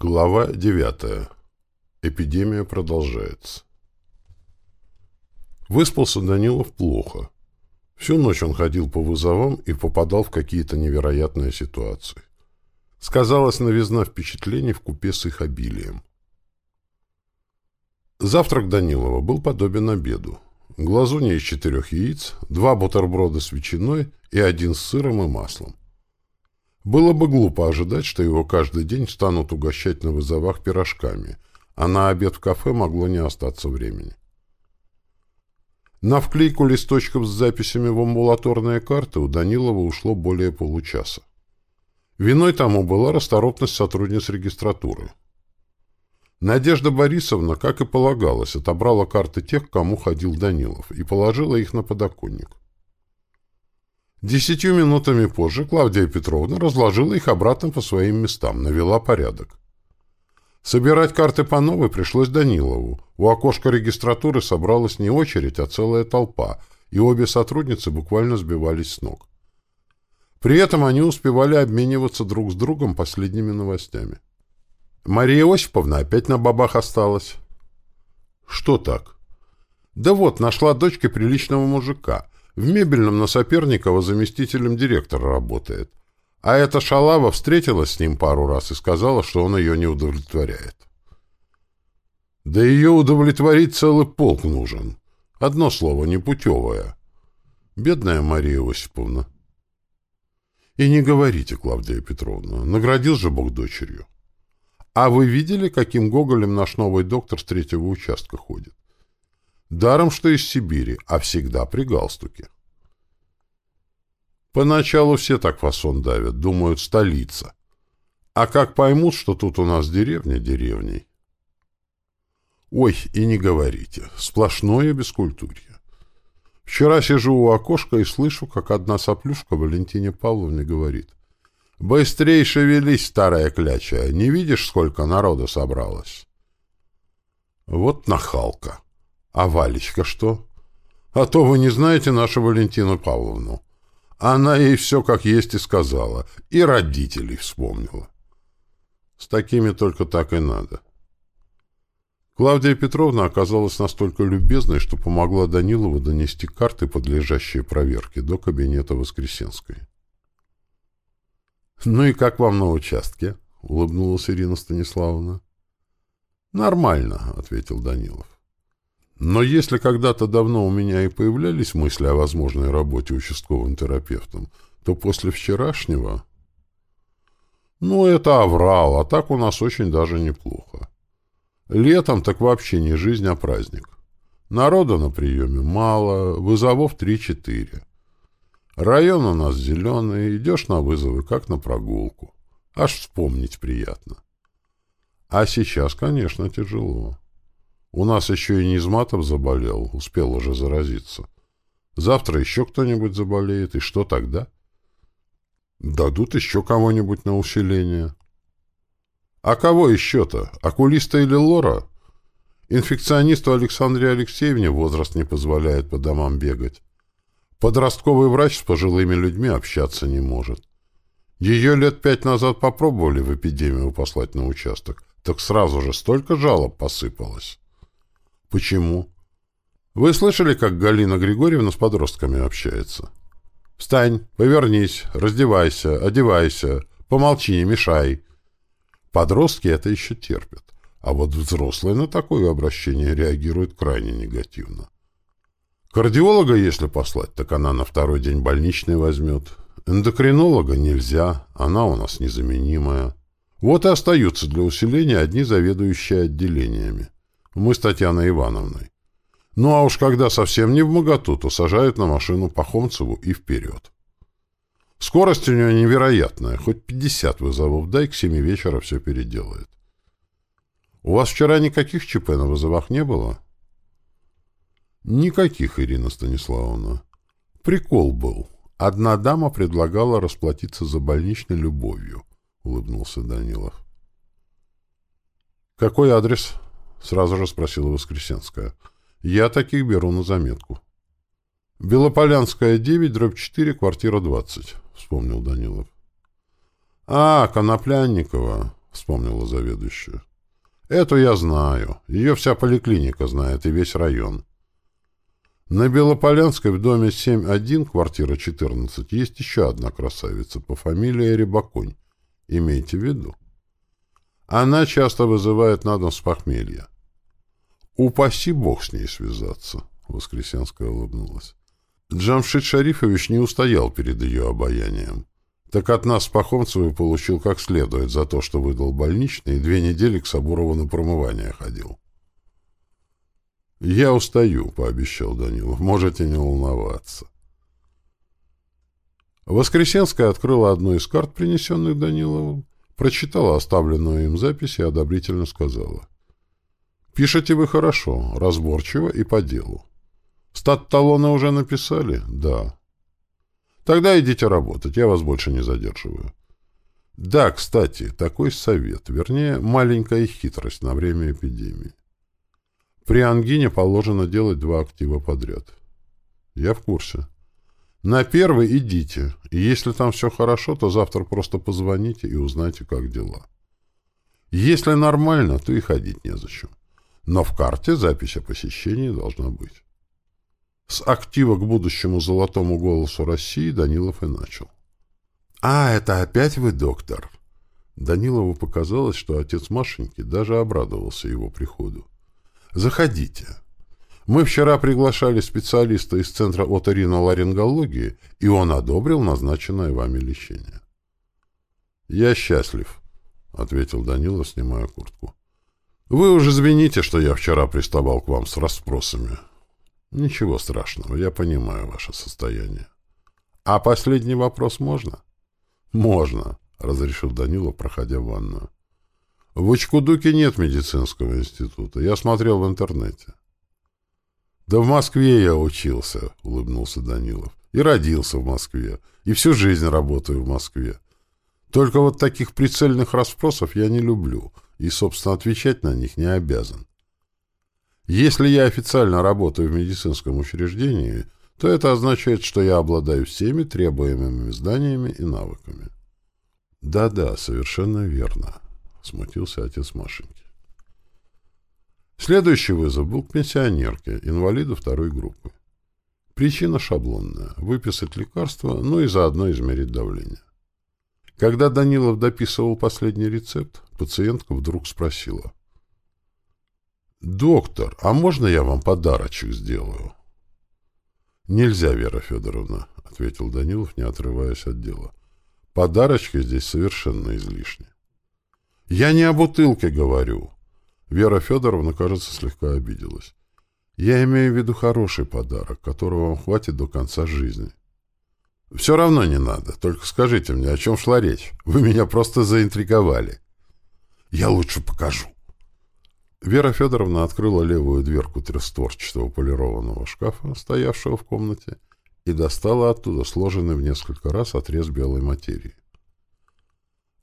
Глава 9. Эпидемия продолжается. Выспался Данилов плохо. Всю ночь он ходил по вызовам и попадал в какие-то невероятные ситуации. Сказалась новизна впечатлений в купе с их обилием. Завтрак Данилова был подобен обеду. Глазунья из четырех яиц, два бутерброда с ветчиной и один с сыром и маслом. Было бы глупо ожидать, что его каждый день станут угощать на вызовах пирожками, а на обед в кафе могло не остаться времени. На вклейку листочков с записями в амбулаторные карты у Данилова ушло более получаса. Виной тому была расторопность сотрудниц регистратуры. Надежда Борисовна, как и полагалось, отобрала карты тех, кому ходил Данилов, и положила их на подоконник. Десятью минутами позже Клавдия Петровна разложила их обратно по своим местам, навела порядок. Собирать карты по новой пришлось Данилову. У окошка регистратуры собралась не очередь, а целая толпа, и обе сотрудницы буквально сбивались с ног. При этом они успевали обмениваться друг с другом последними новостями. Мария Осиповна опять на бабах осталась. Что так? Да вот, нашла дочки приличного мужика — в мебельном на Соперникова заместителем директора работает. А эта шалава встретилась с ним пару раз и сказала, что он ее не удовлетворяет. Да ее удовлетворить целый полк нужен. Одно слово, непутевая. Бедная Мария Осиповна. И не говорите, Клавдия Петровна, наградил же Бог дочерью. А вы видели, каким гоголем наш новый доктор с третьего участка ходит? Даром, что из Сибири, а всегда при галстуке. Поначалу все так фасон давят, думают, столица. А как поймут, что тут у нас деревня деревней? Ой, и не говорите, сплошное бескультурье. Вчера сижу у окошка и слышу, как одна соплюшка Валентине Павловне говорит. «Быстрей шевелись, старая кляча, не видишь, сколько народа собралось?» Вот нахалка. А Валечка что? А то вы не знаете нашу Валентину Павловну. Она ей все как есть и сказала, и родителей вспомнила. С такими только так и надо. Клавдия Петровна оказалась настолько любезной, что помогла Данилову донести карты, подлежащие проверке, до кабинета Воскресенской. «Ну и как вам на участке?» — улыбнулась Ирина Станиславовна. «Нормально», — ответил Данилов. Но если когда-то давно у меня и появлялись мысли о возможной работе участковым терапевтом, то после вчерашнего... Ну, это аврал, а так у нас очень даже неплохо. Летом так вообще не жизнь, а праздник. Народа на приеме мало, вызовов три-четыре. Район у нас зеленый, идешь на вызовы, как на прогулку. Аж вспомнить приятно. А сейчас, конечно, тяжело. У нас еще и Низматов заболел, успел уже заразиться. Завтра еще кто-нибудь заболеет, и что тогда? Дадут еще кого-нибудь на усиление. А кого еще-то? Окулиста или лора? Инфекционисту Александре Алексеевне возраст не позволяет по домам бегать. Подростковый врач с пожилыми людьми общаться не может. Ее лет пять назад попробовали в эпидемию послать на участок, так сразу же столько жалоб посыпалось. Почему? Вы слышали, как Галина Григорьевна с подростками общается? Встань, повернись, раздевайся, одевайся, помолчи, не мешай. Подростки это еще терпят, а вот взрослые на такое обращение реагируют крайне негативно. Кардиолога, если послать, так она на второй день больничный возьмет. Эндокринолога нельзя, она у нас незаменимая. Вот и остаются для усиления одни заведующие отделениями. Мы с Татьяной Ивановной. Ну а уж когда совсем не в моготу, то сажают на машину Пахомцеву и вперед. Скорость у нее невероятная, хоть 50 вызовов дай, к 7 вечера все переделает. У вас вчера никаких ЧП на вызовах не было? Никаких, Ирина Станиславовна. Прикол был. Одна дама предлагала расплатиться за больничной любовью, улыбнулся Данилов. Какой адрес? Сразу же спросила Воскресенская. Я таких беру на заметку. Белополянская, 9, дробь 4, квартира 20, вспомнил Данилов. А, Коноплянникова. вспомнила заведующая. Эту я знаю. Ее вся поликлиника знает и весь район. На Белополянской в доме 7-1, квартира 14, есть еще одна красавица по фамилии Рябаконь. Имейте в виду. Она часто вызывает на дом с похмелья. Упаси бог с ней связаться, — Воскресенская улыбнулась. Джамшит Шарифович не устоял перед ее обаянием. Так от нас Пахомцеву получил как следует за то, что выдал больничный и две недели к Сабурову на промывание ходил. «Я устаю», — пообещал Данилов. «Можете не волноваться». Воскресенская открыла одну из карт, принесенных Даниловым, прочитала оставленную им запись и одобрительно сказала. «Пишете вы хорошо, разборчиво и по делу. Стат-талоны уже написали? Да. Тогда идите работать, я вас больше не задерживаю. Да, кстати, такой совет, вернее, маленькая хитрость на время эпидемии. При ангине положено делать два актива подряд. Я в курсе. На первый идите, и если там все хорошо, то завтра просто позвоните и узнайте, как дела. Если нормально, то и ходить незачем. Но в карте запись о посещении должна быть. С актива к будущему золотому голосу России Данилов и начал. «А, это опять вы, доктор?» Данилову показалось, что отец Машеньки даже обрадовался его приходу. «Заходите. Мы вчера приглашали специалиста из Центра оториноларингологии, и он одобрил назначенное вами лечение». «Я счастлив», — ответил Данилов, снимая куртку. «Вы уже извините, что я вчера приставал к вам с расспросами. Ничего страшного, я понимаю ваше состояние. А последний вопрос можно? Можно, разрешил Данила, проходя в ванную. В Учкудуке нет медицинского института. Я смотрел в интернете. Да в Москве я учился, улыбнулся Данилов. И родился в Москве. И всю жизнь работаю в Москве. Только вот таких прицельных расспросов я не люблю. И, собственно, отвечать на них не обязан. Если я официально работаю в медицинском учреждении, то это означает, что я обладаю всеми требуемыми знаниями и навыками. «Да-да, совершенно верно», — смутился отец Машеньки. Следующий вызов был к пенсионерке, инвалиду второй группы. Причина шаблонная — выписать лекарство, ну и заодно измерить давление. Когда Данилов дописывал последний рецепт, пациентка вдруг спросила — «Доктор, а можно я вам подарочек сделаю?» «Нельзя, Вера Федоровна», — ответил Данилов, не отрываясь от дела. «Подарочки здесь совершенно излишни». «Я не о бутылке говорю». Вера Федоровна, кажется, слегка обиделась. «Я имею в виду хороший подарок, которого вам хватит до конца жизни». «Все равно не надо. Только скажите мне, о чем шла речь? Вы меня просто заинтриговали». «Я лучше покажу». Вера Федоровна открыла левую дверку трехстворчатого полированного шкафа, стоявшего в комнате, и достала оттуда сложенный в несколько раз отрез белой материи.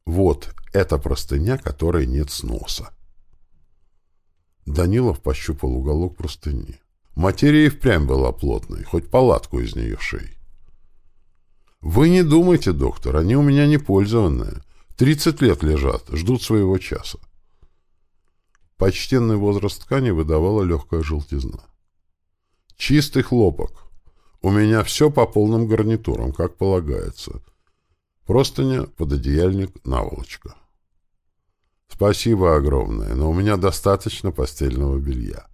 Вот эта простыня, которой нет сноса. Данилов пощупал уголок простыни. Материя и впрямь была плотной, хоть палатку из нее шей. «Вы не думайте, доктор, они у меня не пользованные. Тридцать лет лежат, ждут своего часа. Почтенный возраст ткани выдавала легкая желтизна. «Чистый хлопок. У меня все по полным гарнитурам, как полагается. Простыня, пододеяльник, наволочка. Спасибо огромное, но у меня достаточно постельного белья.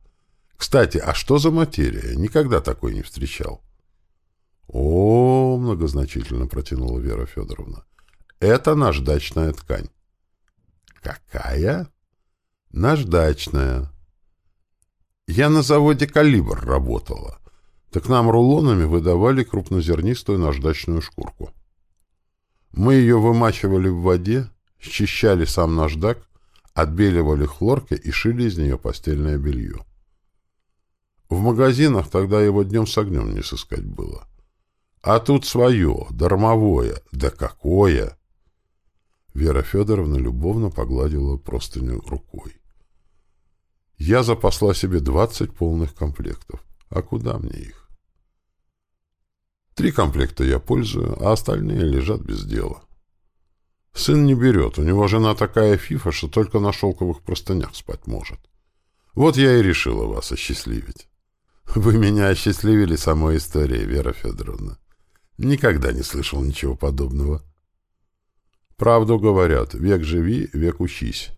Кстати, а что за материя? Никогда такой не встречал. О, многозначительно протянула Вера Федоровна. Это наждачная ткань. Какая? Наждачная. Я на заводе «Калибр» работала. Так нам рулонами выдавали крупнозернистую наждачную шкурку. Мы ее вымачивали в воде, счищали сам наждак, отбеливали хлоркой и шили из нее постельное белье. В магазинах тогда его днем с огнем не сыскать было. А тут свое, дармовое. Да какое! Вера Федоровна любовно погладила простыню рукой. Я запасла себе двадцать полных комплектов. А куда мне их? Три комплекта я пользую, а остальные лежат без дела. Сын не берет, у него жена такая фифа, что только на шелковых простынях спать может. Вот я и решила вас осчастливить. Вы меня осчастливили самой историей, Вера Федоровна. Никогда не слышал ничего подобного. Правду говорят, век живи, век учись.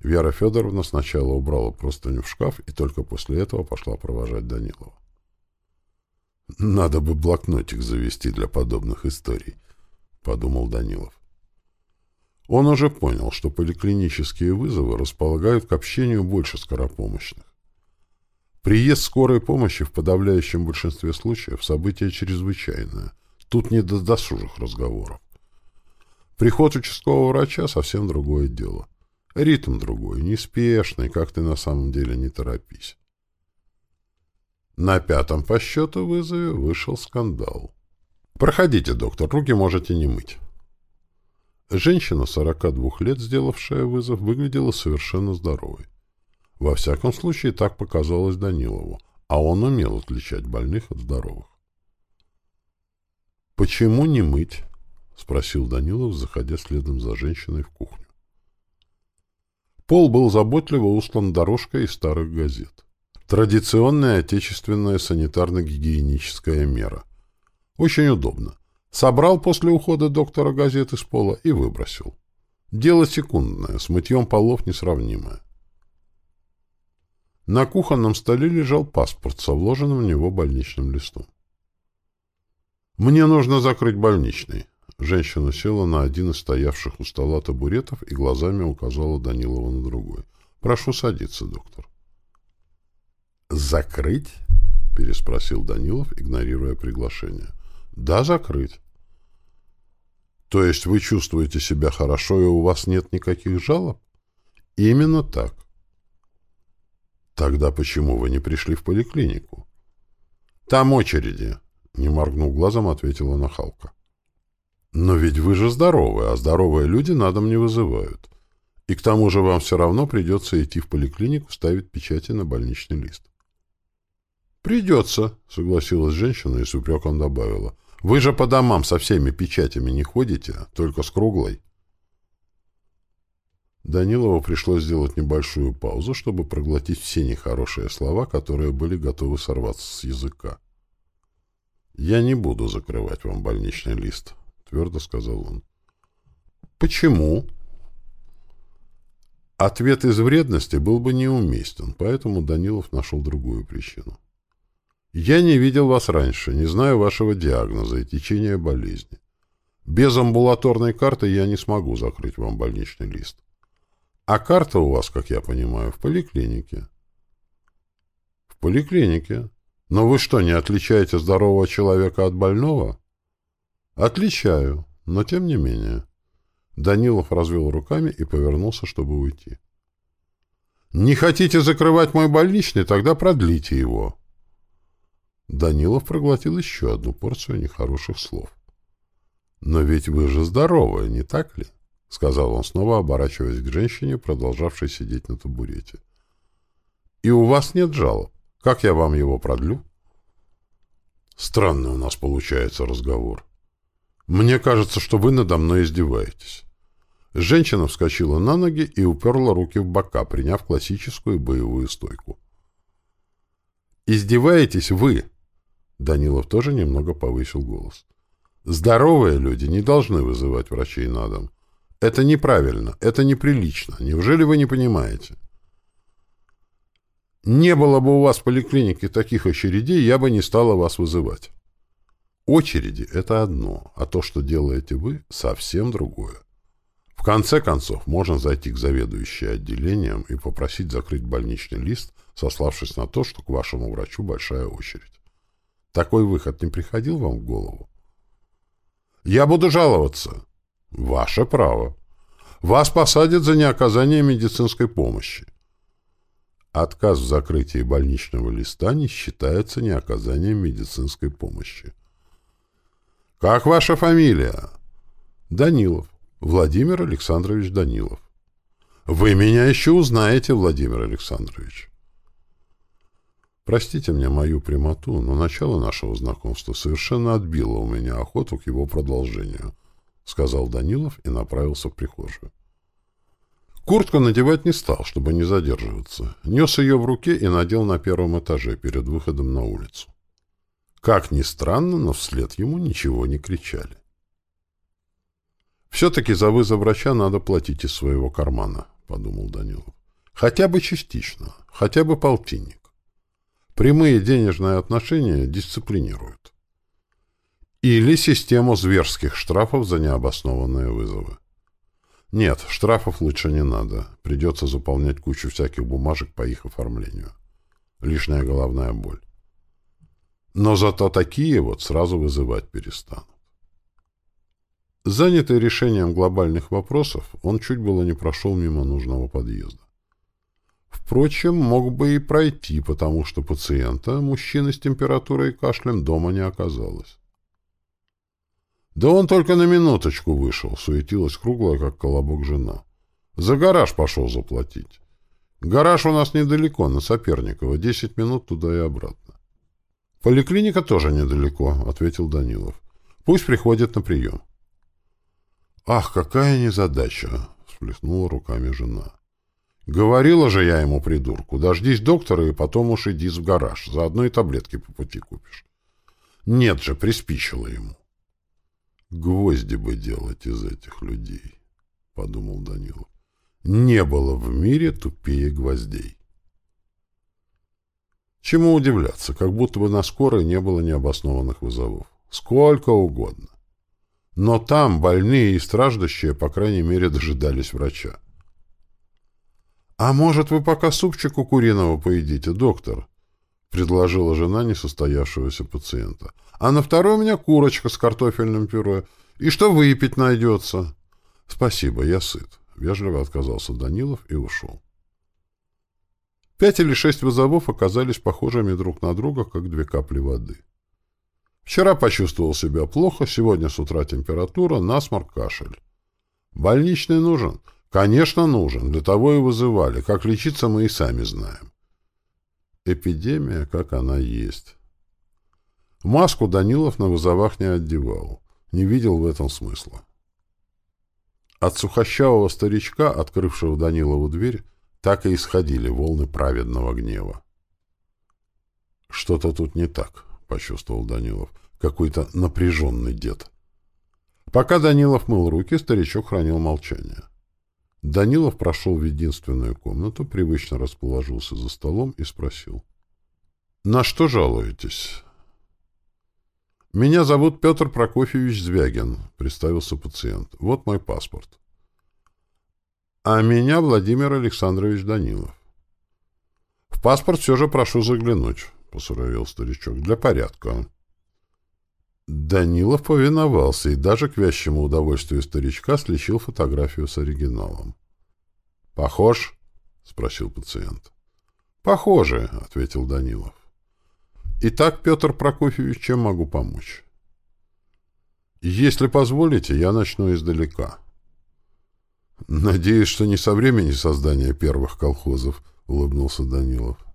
Вера Федоровна сначала убрала простыню в шкаф и только после этого пошла провожать Данилова. «Надо бы блокнотик завести для подобных историй», — подумал Данилов. Он уже понял, что поликлинические вызовы располагают к общению больше скоропомощных. Приезд скорой помощи в подавляющем большинстве случаев – событие чрезвычайное. Тут не до досужих разговоров. Приход участкового врача – совсем другое дело. Ритм другой, неспешный, как ты на самом деле не торопись. На пятом по счету вызове вышел скандал. «Проходите, доктор, руки можете не мыть». Женщина 42 лет, сделавшая вызов, выглядела совершенно здоровой. Во всяком случае, так показалось Данилову, а он умел отличать больных от здоровых. «Почему не мыть?» — спросил Данилов, заходя следом за женщиной в кухню. Пол был заботливо устлан дорожкой из старых газет. Традиционная отечественная санитарно-гигиеническая мера. Очень удобно. Собрал после ухода доктора газеты с пола и выбросил. Дело секундное, с мытьем полов несравнимое. На кухонном столе лежал паспорт со вложенным в него больничным листом. «Мне нужно закрыть больничный». Женщина села на один из стоявших у стола табуретов и глазами указала Данилова на другой. «Прошу садиться, доктор». «Закрыть?» — переспросил Данилов, игнорируя приглашение. «Да, закрыть». «То есть вы чувствуете себя хорошо, и у вас нет никаких жалоб?» «Именно так». «Тогда почему вы не пришли в поликлинику?» «Там очереди», — не моргнув глазом, ответила нахалка. «Но ведь вы же здоровы, а здоровые люди на дом не вызывают. И к тому же вам все равно придется идти в поликлинику ставить печати на больничный лист». «Придется», — согласилась женщина и с упреком добавила. «Вы же по домам со всеми печатями не ходите, только с круглой». Данилову пришлось сделать небольшую паузу, чтобы проглотить все нехорошие слова, которые были готовы сорваться с языка. «Я не буду закрывать вам больничный лист», — твердо сказал он. «Почему?» Ответ из вредности был бы неуместен, поэтому Данилов нашел другую причину. Я не видел вас раньше, не знаю вашего диагноза и течения болезни. Без амбулаторной карты я не смогу закрыть вам больничный лист. А карта у вас, как я понимаю, в поликлинике. В поликлинике. Но вы что, не отличаете здорового человека от больного? Отличаю, но тем не менее. Данилов развел руками и повернулся, чтобы уйти. Не хотите закрывать мой больничный, тогда продлите его. Данилов проглотил еще одну порцию нехороших слов. «Но ведь вы же здоровы, не так ли?» — сказал он, снова оборачиваясь к женщине, продолжавшей сидеть на табурете. «И у вас нет жалоб. Как я вам его продлю?» «Странный у нас получается разговор. Мне кажется, что вы надо мной издеваетесь». Женщина вскочила на ноги и уперла руки в бока, приняв классическую боевую стойку. «Издеваетесь вы!» Данилов тоже немного повысил голос. Здоровые люди не должны вызывать врачей на дом. Это неправильно, это неприлично. Неужели вы не понимаете? Не было бы у вас в поликлинике таких очередей, я бы не стала вас вызывать. Очереди — это одно, а то, что делаете вы, совсем другое. В конце концов, можно зайти к заведующей отделением и попросить закрыть больничный лист, сославшись на то, что к вашему врачу большая очередь. Такой выход не приходил вам в голову? Я буду жаловаться. Ваше право. Вас посадят за неоказание медицинской помощи. Отказ в закрытии больничного листа не считается неоказанием медицинской помощи. Как ваша фамилия? Данилов. Владимир Александрович Данилов. Вы меня еще узнаете, Владимир Александрович. Простите мне мою прямоту, но начало нашего знакомства совершенно отбило у меня охоту к его продолжению, сказал Данилов и направился в прихожую. Куртку надевать не стал, чтобы не задерживаться. Нес ее в руке и надел на первом этаже перед выходом на улицу. Как ни странно, но вслед ему ничего не кричали. «Все-таки за вызов врача надо платить из своего кармана», — подумал Данилов. «Хотя бы частично, хотя бы полтинник. Прямые денежные отношения дисциплинируют. Или систему зверских штрафов за необоснованные вызовы. Нет, штрафов лучше не надо. Придется заполнять кучу всяких бумажек по их оформлению. Лишняя головная боль. Но зато такие вот сразу вызывать перестанут. Занятый решением глобальных вопросов, он чуть было не прошел мимо нужного подъезда. Впрочем, мог бы и пройти, потому что пациента, мужчины с температурой и кашлем, дома не оказалось. Да он только на минуточку вышел, суетилась круглая, как колобок жена. За гараж пошел заплатить. Гараж у нас недалеко, на Соперниково, десять минут туда и обратно. Поликлиника тоже недалеко, ответил Данилов. Пусть приходит на прием. Ах, какая незадача, всплеснула руками жена. Говорила же я ему, придурку, дождись доктора и потом уж иди в гараж, заодно и таблетки по пути купишь. Нет же, приспичило ему. Гвозди бы делать из этих людей, — подумал Данилов. Не было в мире тупее гвоздей. Чему удивляться, как будто бы на скорой не было необоснованных вызовов. Сколько угодно. Но там больные и страждущие, по крайней мере, дожидались врача. «А может, вы пока супчику куриного поедите, доктор?» — предложила жена несостоявшегося пациента. «А на второй у меня курочка с картофельным пюре. И что выпить найдется?» «Спасибо, я сыт», — вежливо отказался Данилов и ушел. Пять или шесть вызовов оказались похожими друг на друга, как две капли воды. Вчера почувствовал себя плохо, сегодня с утра температура, насморк, кашель. Больничный нужен? Конечно, нужен. Для того и вызывали. Как лечиться, мы и сами знаем. Эпидемия, как она есть. Маску Данилов на вызовах не одевал. Не видел в этом смысла. От сухощавого старичка, открывшего Данилову дверь, так и исходили волны праведного гнева. «Что-то тут не так», — почувствовал Данилов. «Какой-то напряженный дед». Пока Данилов мыл руки, старичок хранил молчание. Данилов прошел в единственную комнату, привычно расположился за столом и спросил. «На что жалуетесь?» «Меня зовут Петр Прокофьевич Звягин», — представился пациент. «Вот мой паспорт». «А меня Владимир Александрович Данилов». «В паспорт все же прошу заглянуть», — посуровил старичок. «Для порядка». Данилов повиновался и даже к вящему удовольствию старичка слечил фотографию с оригиналом. «Похож?» — спросил пациент. «Похоже», — ответил Данилов. «Итак, Петр Прокофьевич, чем могу помочь?» «Если позволите, я начну издалека». «Надеюсь, что не со времени создания первых колхозов», — улыбнулся Данилов.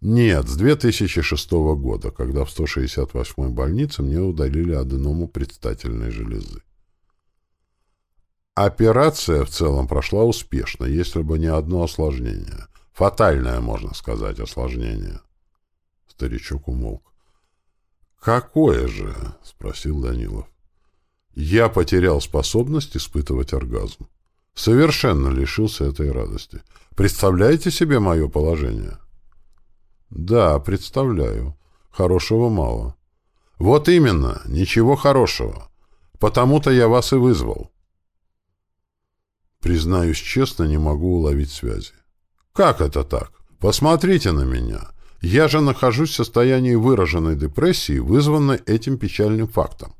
Нет, с 2006 года, когда в 168-й больнице мне удалили аденому предстательной железы. Операция в целом прошла успешно, если бы не одно осложнение. Фатальное, можно сказать, осложнение. Старичок умолк. «Какое же?» — спросил Данилов. «Я потерял способность испытывать оргазм. Совершенно лишился этой радости. Представляете себе мое положение?» Да, представляю. Хорошего мало. Вот именно, ничего хорошего. Потому-то я вас и вызвал. Признаюсь честно, не могу уловить связи. Как это так? Посмотрите на меня. Я же нахожусь в состоянии выраженной депрессии, вызванной этим печальным фактом.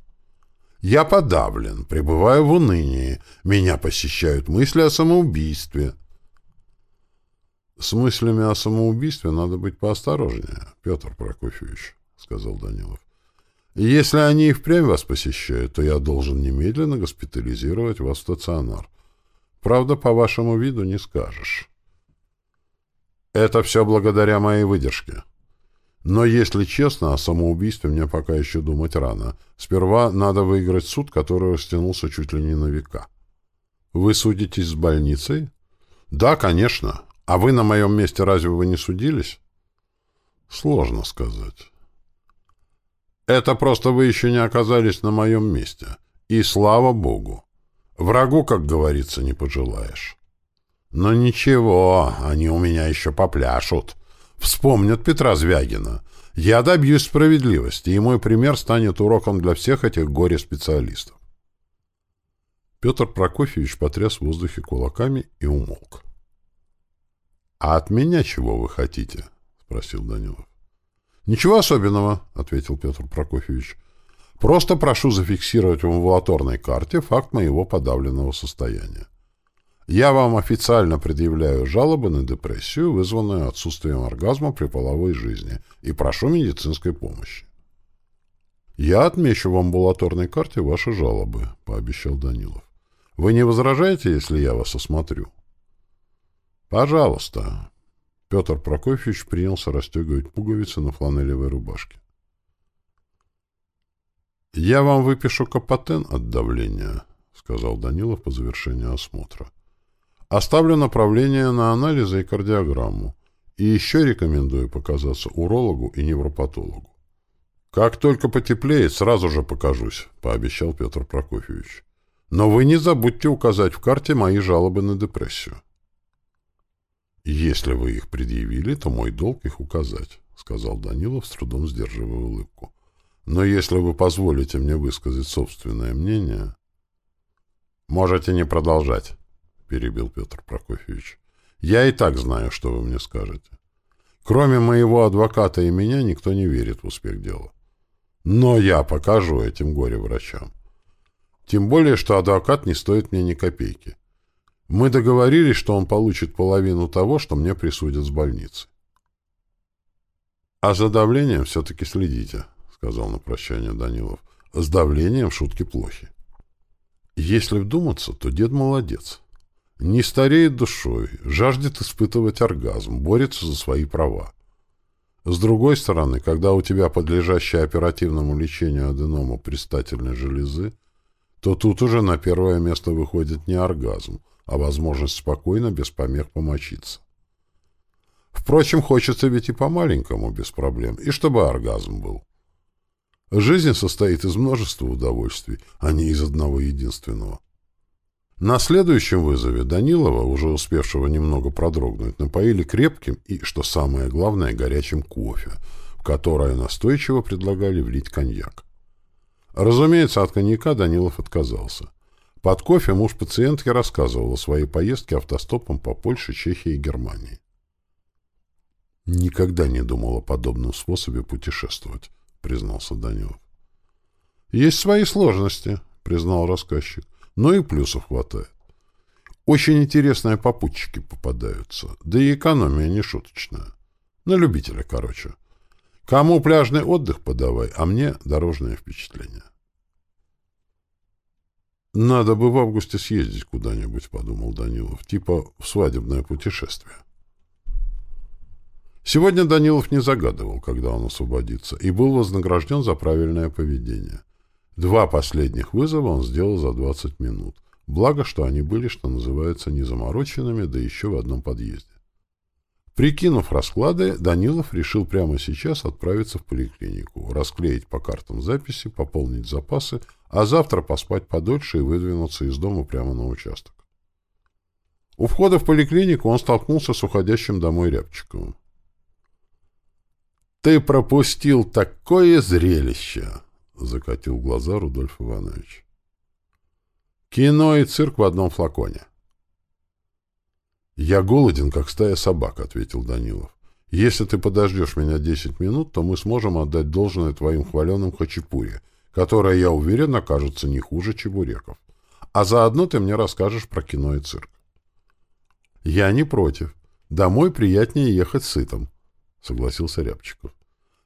Я подавлен, пребываю в унынии, меня посещают мысли о самоубийстве. С мыслями о самоубийстве надо быть поосторожнее, Петр Прокофьевич, — сказал Данилов. Если они и впрямь вас посещают, то я должен немедленно госпитализировать вас в стационар. Правда, по вашему виду не скажешь. Это все благодаря моей выдержке. Но, если честно, о самоубийстве мне пока еще думать рано. Сперва надо выиграть суд, который растянулся чуть ли не на века. Вы судитесь с больницей? Да, конечно. А вы на моем месте разве вы не судились? Сложно сказать. Это просто вы еще не оказались на моем месте. И слава богу. Врагу, как говорится, не пожелаешь. Но ничего, они у меня еще попляшут. Вспомнят Петра Звягина. Я добьюсь справедливости, и мой пример станет уроком для всех этих горе-специалистов. Петр Прокофьевич потряс в воздухе кулаками и умолк. — А от меня чего вы хотите? — спросил Данилов. — Ничего особенного, — ответил Петр Прокофьевич. — Просто прошу зафиксировать в амбулаторной карте факт моего подавленного состояния. Я вам официально предъявляю жалобы на депрессию, вызванную отсутствием оргазма при половой жизни, и прошу медицинской помощи. «Я отмечу в амбулаторной карте ваши жалобы», — пообещал Данилов. «Вы не возражаете, если я вас осмотрю?» «Пожалуйста». Петр Прокофьевич принялся расстегивать пуговицы на фланелевой рубашке. «Я вам выпишу капотен от давления», — сказал Данилов по завершению осмотра. Оставлю направление на анализы и кардиограмму. И еще рекомендую показаться урологу и невропатологу. «Как только потеплеет, сразу же покажусь», — пообещал Петр Прокофьевич. «Но вы не забудьте указать в карте мои жалобы на депрессию». «Если вы их предъявили, то мой долг их указать», — сказал Данилов, с трудом сдерживая улыбку. «Но если вы позволите мне высказать собственное мнение...» «Можете не продолжать», перебил Петр Прокофьевич. «Я и так знаю, что вы мне скажете. Кроме моего адвоката и меня никто не верит в успех дела. Но я покажу этим горе-врачам. Тем более, что адвокат не стоит мне ни копейки. Мы договорились, что он получит половину того, что мне присудят с больницы. «А за давлением все-таки следите», — сказал на прощание Данилов. «С давлением шутки плохи». Если вдуматься, то дед молодец. Не стареет душой, жаждет испытывать оргазм, борется за свои права. С другой стороны, когда у тебя подлежащая оперативному лечению аденома предстательной железы, то тут уже на первое место выходит не оргазм, а возможность спокойно, без помех помочиться. Впрочем, хочется ведь и по-маленькому, без проблем, и чтобы оргазм был. Жизнь состоит из множества удовольствий, а не из одного единственного. На следующем вызове Данилова, уже успевшего немного продрогнуть, напоили крепким и, что самое главное, горячим кофе, в которое настойчиво предлагали влить коньяк. Разумеется, от коньяка Данилов отказался. Под кофе муж пациентки рассказывал о своей поездке автостопом по Польше, Чехии и Германии. «Никогда не думал о подобном способе путешествовать», — признался Данилов. «Есть свои сложности», — признал рассказчик но и плюсов хватает. Очень интересные попутчики попадаются, да и экономия не шуточная. На любителя, короче. Кому пляжный отдых подавай, а мне дорожное впечатление. «Надо бы в августе съездить куда-нибудь», — подумал Данилов, типа в свадебное путешествие. Сегодня Данилов не загадывал, когда он освободится, и был вознагражден за правильное поведение. Два последних вызова он сделал за 20 минут. Благо, что они были, что называется, незамороченными, да еще в одном подъезде. Прикинув расклады, Данилов решил прямо сейчас отправиться в поликлинику, расклеить по картам записи, пополнить запасы, а завтра поспать подольше и выдвинуться из дома прямо на участок. У входа в поликлинику он столкнулся с уходящим домой Рябчиковым. «Ты пропустил такое зрелище!» — закатил глаза Рудольф Иванович. «Кино и цирк в одном флаконе». «Я голоден, как стая собак», — ответил Данилов. «Если ты подождешь меня десять минут, то мы сможем отдать должное твоим хваленым хачапуре, которое, я уверен, окажется не хуже чебуреков. А заодно ты мне расскажешь про кино и цирк». «Я не против. Домой приятнее ехать сытым», — согласился Рябчиков.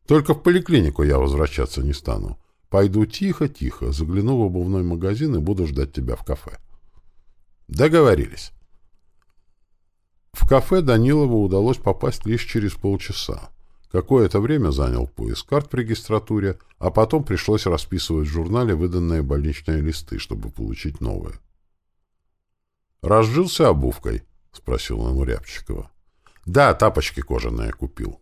«Только в поликлинику я возвращаться не стану. Пойду тихо-тихо, загляну в обувной магазин и буду ждать тебя в кафе. Договорились. В кафе Данилову удалось попасть лишь через полчаса, Какое-то время занял поиск карт в регистратуре, а потом пришлось расписывать в журнале выданные больничные листы, чтобы получить новые. «Разжился обувкой?» — спросил он у Рябчикова. «Да, тапочки кожаные купил».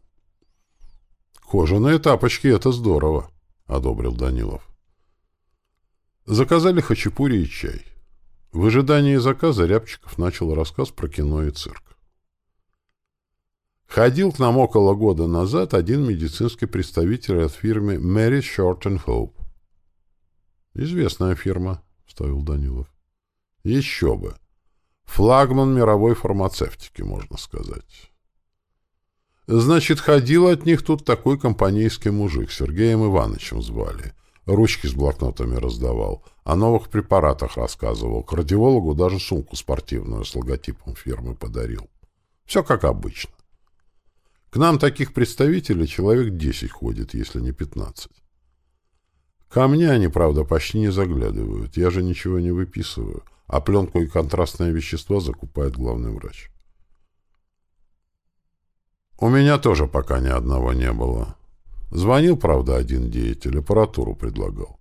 «Кожаные тапочки — это здорово», — одобрил Данилов. Заказали хачапури и чай. В ожидании заказа Рябчиков начал рассказ про кино и цирк. Ходил к нам около года назад один медицинский представитель от фирмы Mary Short and Hope. «Известная фирма», — вставил Данилов. «Еще бы. Флагман мировой фармацевтики, можно сказать». Значит, ходил от них тут такой компанейский мужик, Сергеем Ивановичем звали. Ручки с блокнотами раздавал, о новых препаратах рассказывал, кардиологу даже сумку спортивную с логотипом фирмы подарил. Все как обычно. К нам таких представителей человек 10 ходит, если не 15. Ко мне они, правда, почти не заглядывают. Я же ничего не выписываю, а пленку и контрастное вещество закупает главный врач. У меня тоже пока ни одного не было. Звонил, правда, один деятель, аппаратуру предлагал.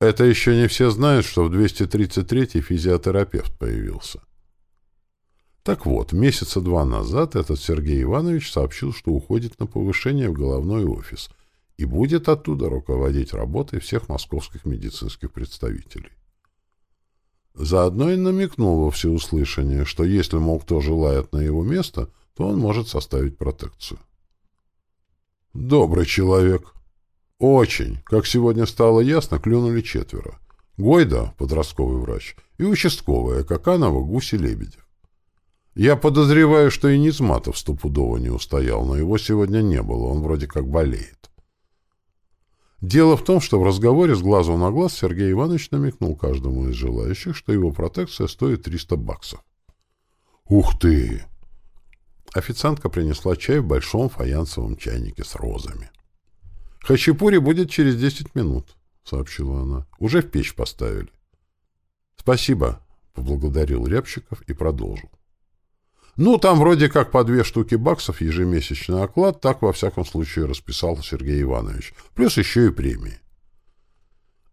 Это еще не все знают, что в 233-й физиотерапевт появился. Так вот, месяца два назад этот Сергей Иванович сообщил, что уходит на повышение в головной офис и будет оттуда руководить работой всех московских медицинских представителей. Заодно и намекнул во всеуслышание, что если, мол, кто желает на его место, то он может составить протекцию. Добрый человек. Очень. Как сегодня стало ясно, клюнули четверо. Гойда, подростковый врач, и участковая, Каканова, Гуси, Лебедев. Я подозреваю, что и Низматов стопудово не устоял, но его сегодня не было, он вроде как болеет. Дело в том, что в разговоре с глазу на глаз Сергей Иванович намекнул каждому из желающих, что его протекция стоит 300 баксов. «Ух ты!» Официантка принесла чай в большом фаянсовом чайнике с розами. «Хачапури будет через 10 минут», — сообщила она. «Уже в печь поставили». «Спасибо», — поблагодарил Рябчиков и продолжил. Ну, там вроде как по две штуки баксов ежемесячный оклад, так во всяком случае расписал Сергей Иванович. Плюс еще и премии.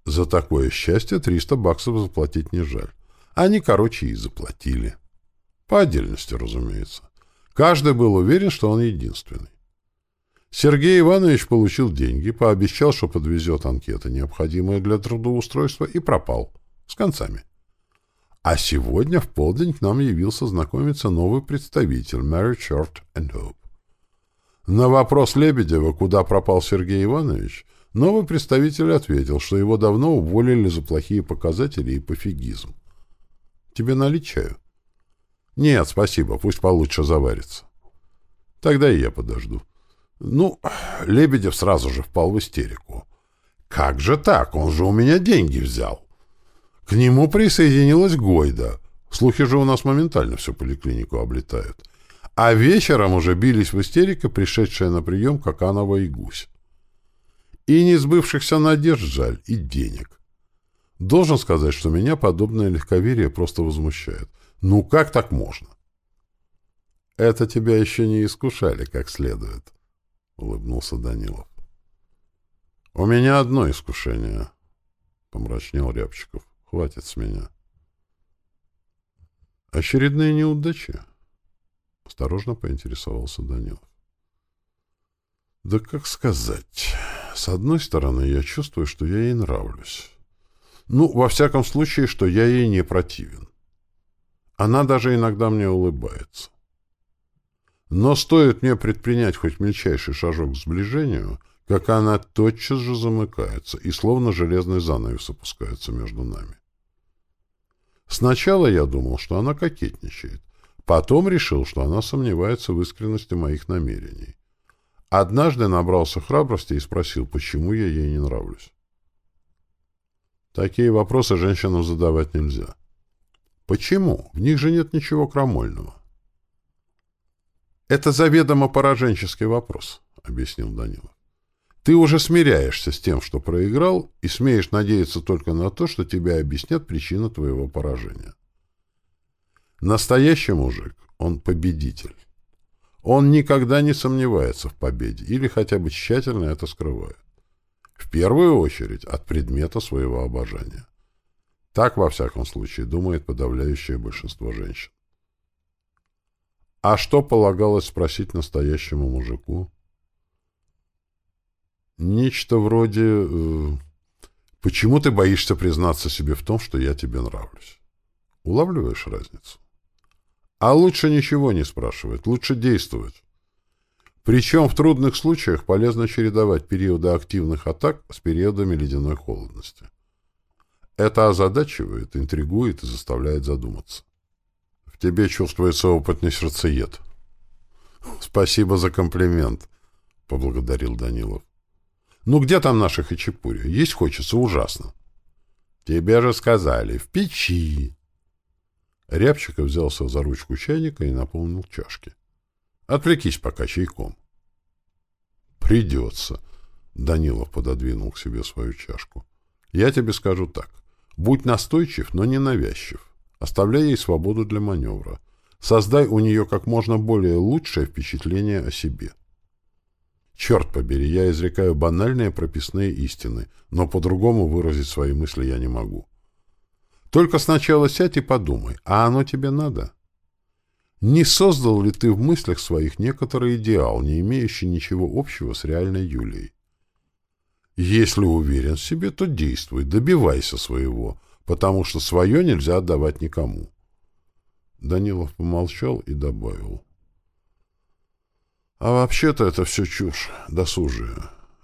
За такое счастье 300 баксов заплатить не жаль. Они, короче, и заплатили. По отдельности, разумеется. Каждый был уверен, что он единственный. Сергей Иванович получил деньги, пообещал, что подвезет анкеты, необходимые для трудоустройства, и пропал. С концами. А сегодня в полдень к нам явился знакомиться новый представитель Mary Short and Hope. На вопрос Лебедева, куда пропал Сергей Иванович, новый представитель ответил, что его давно уволили за плохие показатели и пофигизм. «Тебе налить чаю?» «Нет, спасибо, пусть получше заварится». «Тогда и я подожду». Ну, Лебедев сразу же впал в истерику. «Как же так? Он же у меня деньги взял». К нему присоединилась Гойда. Слухи же у нас моментально всю поликлинику облетают. А вечером уже бились в истерике пришедшая на прием Каканова и Гусь. И не сбывшихся надежд жаль, и денег. Должен сказать, что меня подобное легковерие просто возмущает. Ну как так можно? Это тебя еще не искушали как следует, — улыбнулся Данилов. У меня одно искушение, — помрачнел Рябчиков. Хватит с меня. Очередные неудачи? Осторожно поинтересовался Данилов. Да как сказать? С одной стороны, я чувствую, что я ей нравлюсь. Ну, во всяком случае, что я ей не противен. Она даже иногда мне улыбается. Но стоит мне предпринять хоть мельчайший шажок к сближению, как она тотчас же замыкается, и словно железный занавес опускается между нами. Сначала я думал, что она кокетничает, потом решил, что она сомневается в искренности моих намерений. Однажды набрался храбрости и спросил, почему я ей не нравлюсь. Такие вопросы женщинам задавать нельзя. Почему? В них же нет ничего крамольного. Это заведомо пораженческий вопрос, объяснил Данилов. Ты уже смиряешься с тем, что проиграл, и смеешь надеяться только на то, что тебе объяснят причину твоего поражения. Настоящий мужик, он победитель. Он никогда не сомневается в победе или хотя бы тщательно это скрывает. В первую очередь от предмета своего обожания. Так, во всяком случае, думает подавляющее большинство женщин. А что полагалось спросить настоящему мужику? Нечто вроде э, «Почему ты боишься признаться себе в том, что я тебе нравлюсь?» Улавливаешь разницу? А лучше ничего не спрашивать, лучше действовать. Причем в трудных случаях полезно чередовать периоды активных атак с периодами ледяной холодности. Это озадачивает, интригует и заставляет задуматься. В тебе чувствуется опытный сердцеед. Спасибо за комплимент, поблагодарил Данилов. Ну где там наши хачапури? Есть хочется ужасно. Тебе же сказали, в печи. Рябчиков взялся за ручку чайника и наполнил чашки. Отвлекись пока чайком. Придется. Данилов пододвинул к себе свою чашку. Я тебе скажу так. Будь настойчив, но не навязчив. Оставляй ей свободу для маневра. Создай у нее как можно более лучшее впечатление о себе. Черт побери, я изрекаю банальные прописные истины, но по-другому выразить свои мысли я не могу. Только сначала сядь и подумай, а оно тебе надо? Не создал ли ты в мыслях своих некоторый идеал, не имеющий ничего общего с реальной Юлией? Если уверен в себе, то действуй, добивайся своего, потому что свое нельзя отдавать никому. Данилов помолчал и добавил. А вообще-то это все чушь, досужие.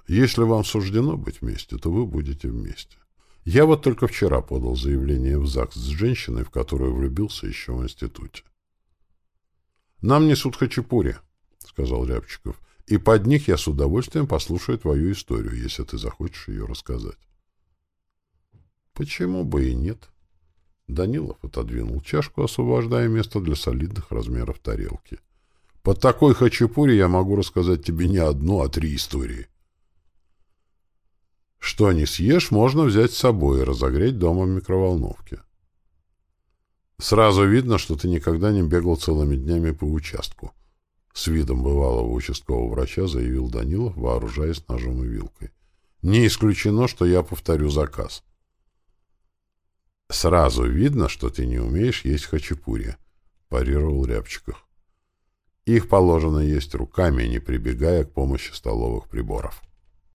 Если вам суждено быть вместе, то вы будете вместе. Я вот только вчера подал заявление в ЗАГС с женщиной, в которую влюбился еще в институте. «Нам несут хачапури», — сказал Рябчиков, — «и под них я с удовольствием послушаю твою историю, если ты захочешь ее рассказать». «Почему бы и нет?» Данилов отодвинул чашку, освобождая место для солидных размеров тарелки. Под такой хачапури я могу рассказать тебе не одну, а три истории. Что не съешь, можно взять с собой и разогреть дома в микроволновке. Сразу видно, что ты никогда не бегал целыми днями по участку. С видом бывалого участкового врача заявил Данилов, вооружаясь ножом и вилкой. Не исключено, что я повторю заказ. Сразу видно, что ты не умеешь есть хачапури, парировал Рябчиков. Их положено есть руками, не прибегая к помощи столовых приборов.